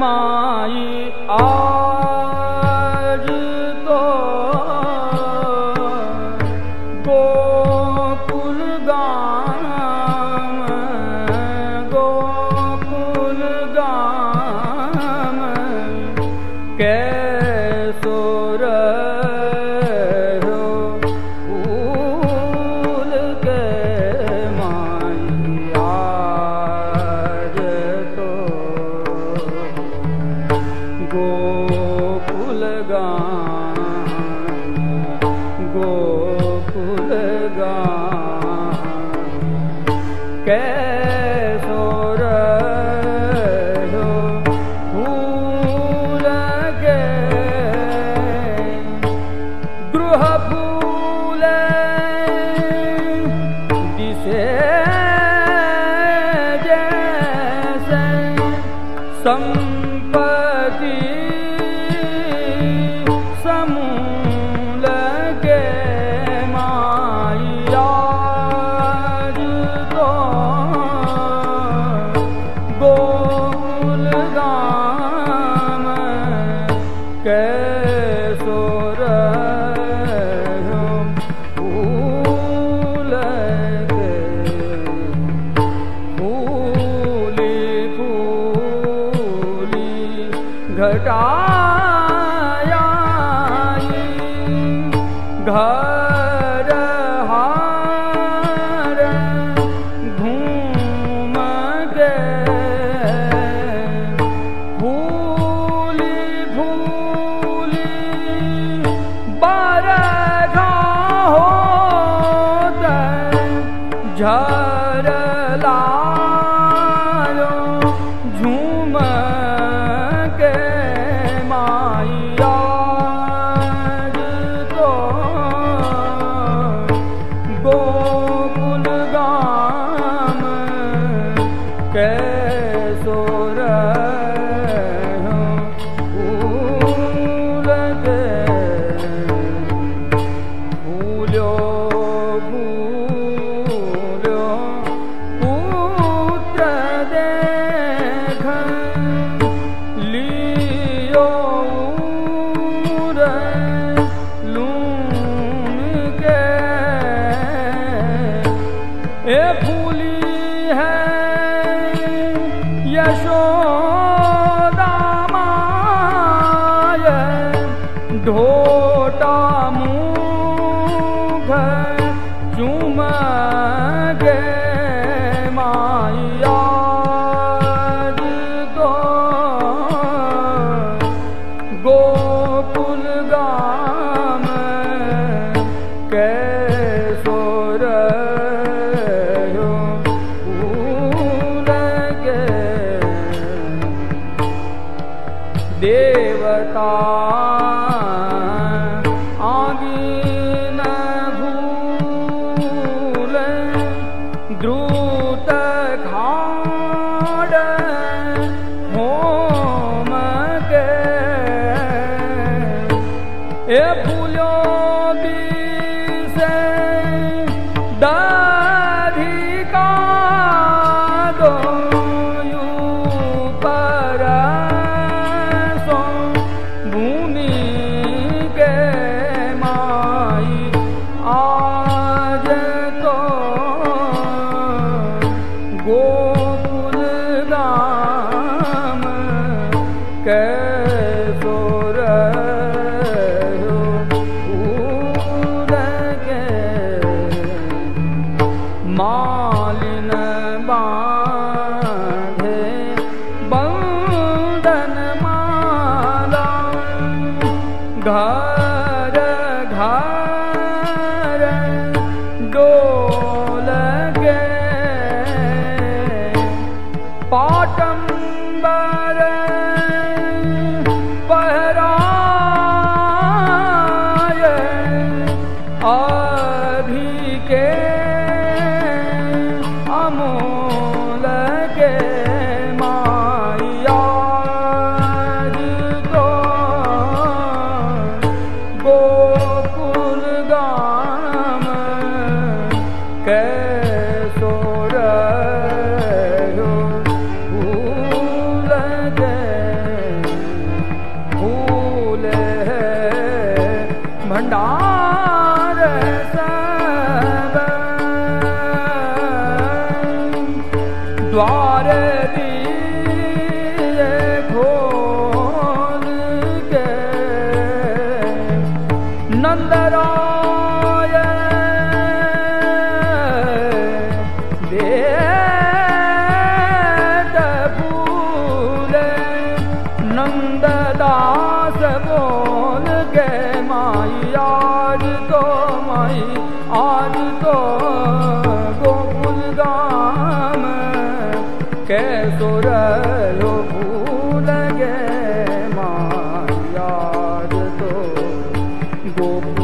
मा आ गोुलगान गोपुल Và விட்டா ਕੈ ਸੋਰਾ ढोटा मू चुम गे माया गो गोकुल गाम के सोर के देवता Through. गोल गे नन्दरा दे त नन्द दास बोल गे मार्गो मै आर् गो गोकुल